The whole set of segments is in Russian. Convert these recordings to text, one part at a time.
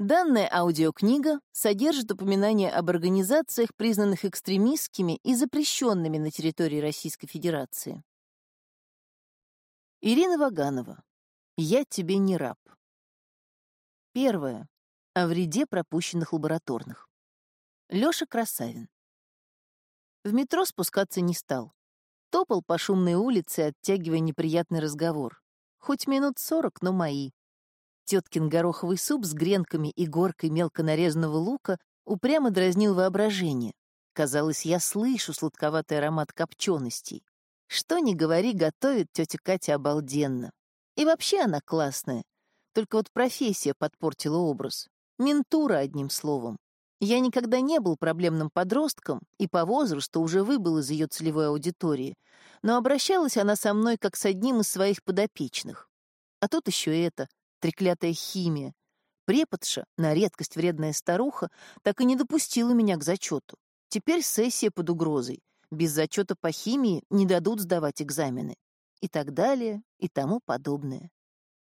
Данная аудиокнига содержит упоминания об организациях, признанных экстремистскими и запрещенными на территории Российской Федерации. Ирина Ваганова. «Я тебе не раб». Первое. О вреде пропущенных лабораторных. Лёша Красавин. В метро спускаться не стал. Топал по шумной улице, оттягивая неприятный разговор. Хоть минут сорок, но мои. Теткин гороховый суп с гренками и горкой мелко нарезанного лука упрямо дразнил воображение. Казалось, я слышу сладковатый аромат копченостей. Что ни говори, готовит тетя Катя обалденно. И вообще она классная. Только вот профессия подпортила образ. Ментура, одним словом. Я никогда не был проблемным подростком и по возрасту уже выбыл из ее целевой аудитории, но обращалась она со мной как с одним из своих подопечных. А тут еще это, треклятая химия. Преподша, на редкость вредная старуха, так и не допустила меня к зачету. Теперь сессия под угрозой. Без зачета по химии не дадут сдавать экзамены. И так далее, и тому подобное.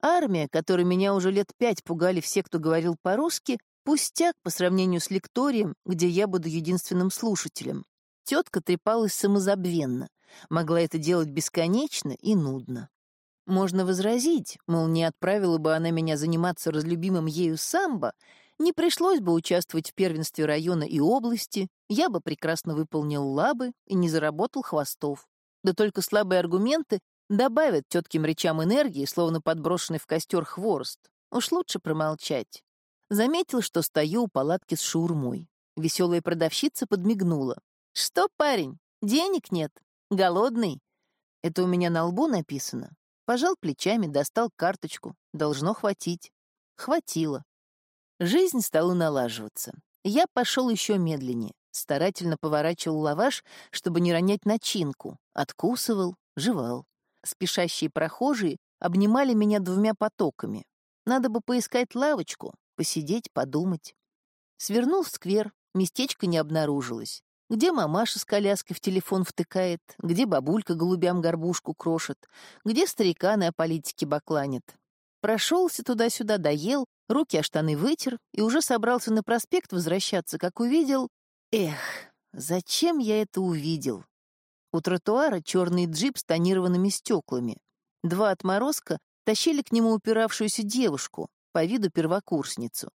Армия, которой меня уже лет пять пугали все, кто говорил по-русски, пустяк по сравнению с лекторием, где я буду единственным слушателем. Тетка трепалась самозабвенно, могла это делать бесконечно и нудно. Можно возразить, мол, не отправила бы она меня заниматься разлюбимым ею самбо, не пришлось бы участвовать в первенстве района и области, я бы прекрасно выполнил лабы и не заработал хвостов. Да только слабые аргументы добавят тетким речам энергии, словно подброшенный в костер хворост. Уж лучше промолчать. Заметил, что стою у палатки с шаурмой. Веселая продавщица подмигнула. «Что, парень, денег нет? Голодный?» Это у меня на лбу написано. Пожал плечами, достал карточку. Должно хватить. Хватило. Жизнь стала налаживаться. Я пошел еще медленнее. Старательно поворачивал лаваш, чтобы не ронять начинку. Откусывал, жевал. Спешащие прохожие обнимали меня двумя потоками. Надо бы поискать лавочку, посидеть, подумать. Свернул в сквер, местечко не обнаружилось. Где мамаша с коляской в телефон втыкает, где бабулька голубям горбушку крошит, где стариканы о политике бакланят. Прошелся туда-сюда, доел, руки о штаны вытер и уже собрался на проспект возвращаться, как увидел... Эх, зачем я это увидел? У тротуара черный джип с тонированными стеклами. Два отморозка тащили к нему упиравшуюся девушку, по виду первокурсницу.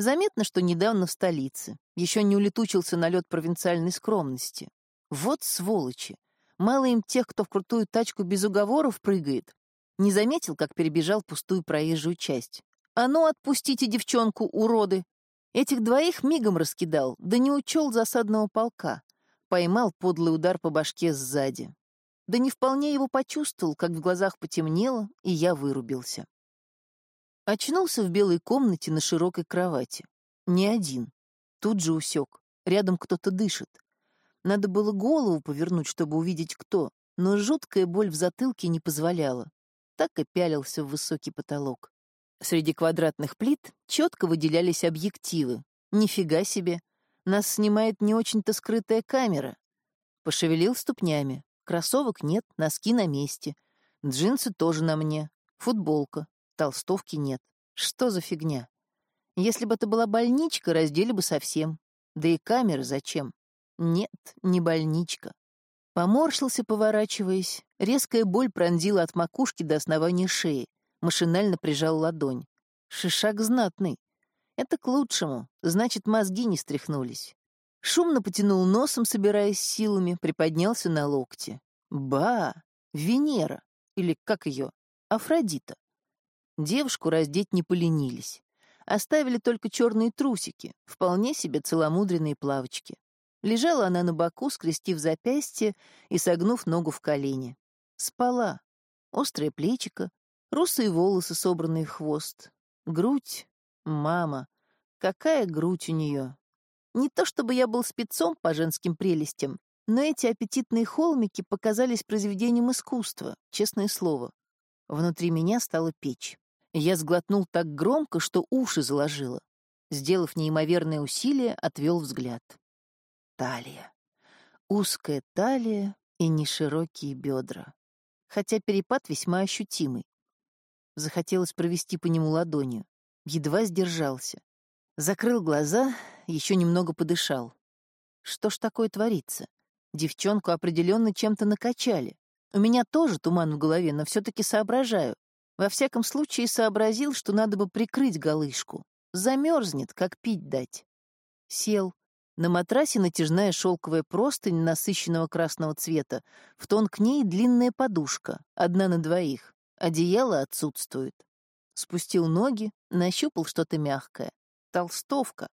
Заметно, что недавно в столице. Еще не улетучился налет провинциальной скромности. Вот сволочи. Мало им тех, кто в крутую тачку без уговоров прыгает. Не заметил, как перебежал пустую проезжую часть. «А ну, отпустите девчонку, уроды!» Этих двоих мигом раскидал, да не учел засадного полка. Поймал подлый удар по башке сзади. Да не вполне его почувствовал, как в глазах потемнело, и я вырубился. Очнулся в белой комнате на широкой кровати. Не один. Тут же усек. Рядом кто-то дышит. Надо было голову повернуть, чтобы увидеть, кто, но жуткая боль в затылке не позволяла. Так и пялился в высокий потолок. Среди квадратных плит четко выделялись объективы. Нифига себе. Нас снимает не очень-то скрытая камера. Пошевелил ступнями. Кроссовок нет, носки на месте. Джинсы тоже на мне. Футболка. Толстовки нет. Что за фигня? Если бы это была больничка, раздели бы совсем. Да и камеры зачем? Нет, не больничка. Поморщился, поворачиваясь. Резкая боль пронзила от макушки до основания шеи. Машинально прижал ладонь. Шишак знатный. Это к лучшему, значит, мозги не стряхнулись. Шумно потянул носом, собираясь силами, приподнялся на локте. Ба! Венера! Или как ее? Афродита. Девушку раздеть не поленились. Оставили только черные трусики, вполне себе целомудренные плавочки. Лежала она на боку, скрестив запястье и согнув ногу в колени. Спала. Острое плечико, русые волосы, собранные в хвост. Грудь. Мама. Какая грудь у нее. Не то чтобы я был спецом по женским прелестям, но эти аппетитные холмики показались произведением искусства, честное слово. Внутри меня стала печь. Я сглотнул так громко, что уши заложило. Сделав неимоверное усилие, отвел взгляд. Талия. Узкая талия и неширокие бедра. Хотя перепад весьма ощутимый. Захотелось провести по нему ладонью. Едва сдержался. Закрыл глаза, еще немного подышал. Что ж такое творится? Девчонку определенно чем-то накачали. У меня тоже туман в голове, но все-таки соображаю. Во всяком случае, сообразил, что надо бы прикрыть голышку. Замерзнет, как пить дать. Сел. На матрасе натяжная шелковая простынь насыщенного красного цвета. В тон к ней длинная подушка, одна на двоих. Одеяло отсутствует. Спустил ноги, нащупал что-то мягкое. Толстовка.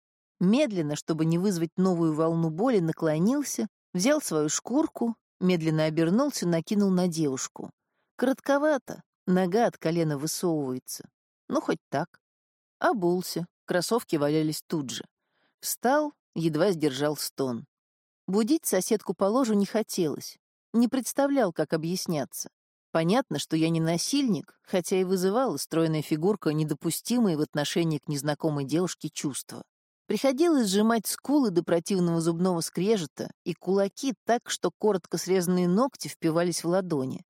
Медленно, чтобы не вызвать новую волну боли, наклонился, взял свою шкурку, медленно обернулся, накинул на девушку. Коротковато, нога от колена высовывается. Ну, хоть так. Обулся, кроссовки валялись тут же. Встал, едва сдержал стон. Будить соседку по ложу не хотелось. Не представлял, как объясняться. Понятно, что я не насильник, хотя и вызывала стройная фигурка недопустимые в отношении к незнакомой девушке чувства. Приходилось сжимать скулы до противного зубного скрежета и кулаки так, что коротко срезанные ногти впивались в ладони.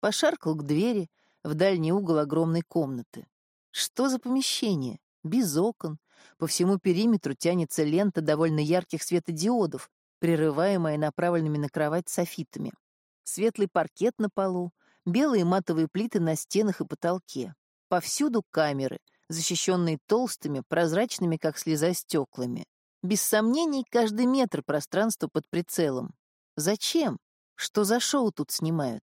Пошаркал к двери в дальний угол огромной комнаты. Что за помещение? Без окон. По всему периметру тянется лента довольно ярких светодиодов, прерываемая направленными на кровать софитами. Светлый паркет на полу, белые матовые плиты на стенах и потолке. Повсюду камеры, защищенные толстыми, прозрачными, как слеза, стеклами. Без сомнений, каждый метр пространства под прицелом. Зачем? Что за шоу тут снимают?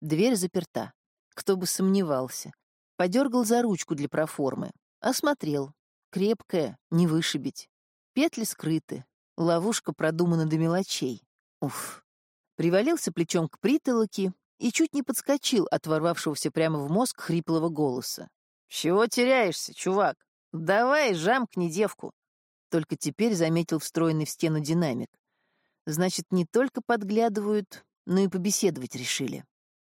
Дверь заперта. Кто бы сомневался. Подергал за ручку для проформы. Осмотрел. Крепкая, не вышибить. Петли скрыты. Ловушка продумана до мелочей. Уф. Привалился плечом к притолоке и чуть не подскочил от ворвавшегося прямо в мозг хриплого голоса. «Чего теряешься, чувак? Давай, жамкни девку!» Только теперь заметил встроенный в стену динамик. Значит, не только подглядывают, но и побеседовать решили.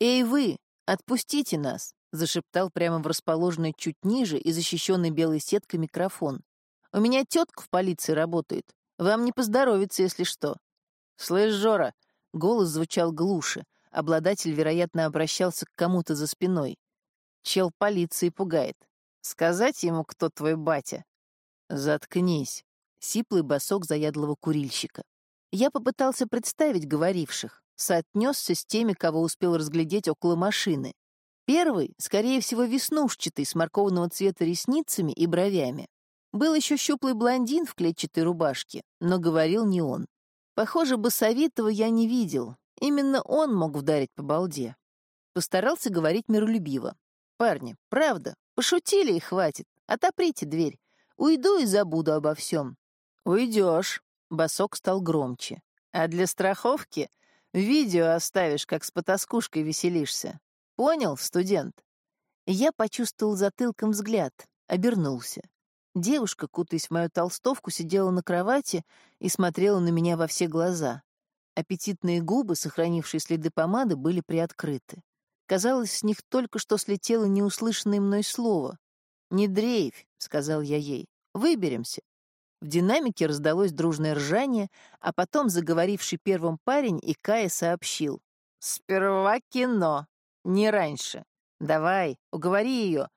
«Эй вы, отпустите нас!» — зашептал прямо в расположенный чуть ниже и защищенный белой сеткой микрофон. «У меня тетка в полиции работает. Вам не поздоровится, если что». «Слышь, Жора!» — голос звучал глуше. Обладатель, вероятно, обращался к кому-то за спиной. Чел полиции пугает. Сказать ему, кто твой батя? Заткнись. Сиплый босок заядлого курильщика. Я попытался представить говоривших, соотнесся с теми, кого успел разглядеть около машины. Первый, скорее всего, веснушчатый, с морковного цвета ресницами и бровями. Был еще щуплый блондин в клетчатой рубашке, но говорил не он. Похоже, Басовитова я не видел. Именно он мог вдарить по балде. Постарался говорить миролюбиво. Парни, правда, пошутили и хватит. Отоприте дверь. Уйду и забуду обо всем. Уйдешь. Босок стал громче. А для страховки видео оставишь, как с потаскушкой веселишься. Понял, студент? Я почувствовал затылком взгляд, обернулся. Девушка, кутаясь в мою толстовку, сидела на кровати и смотрела на меня во все глаза. Аппетитные губы, сохранившие следы помады, были приоткрыты. Казалось, с них только что слетело неуслышанное мной слово. «Не дрейфь», — сказал я ей, — «выберемся». В динамике раздалось дружное ржание, а потом заговоривший первым парень и Кая сообщил. «Сперва кино, не раньше. Давай, уговори ее.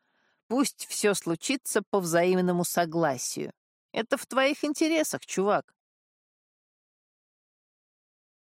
Пусть все случится по взаимному согласию. Это в твоих интересах, чувак.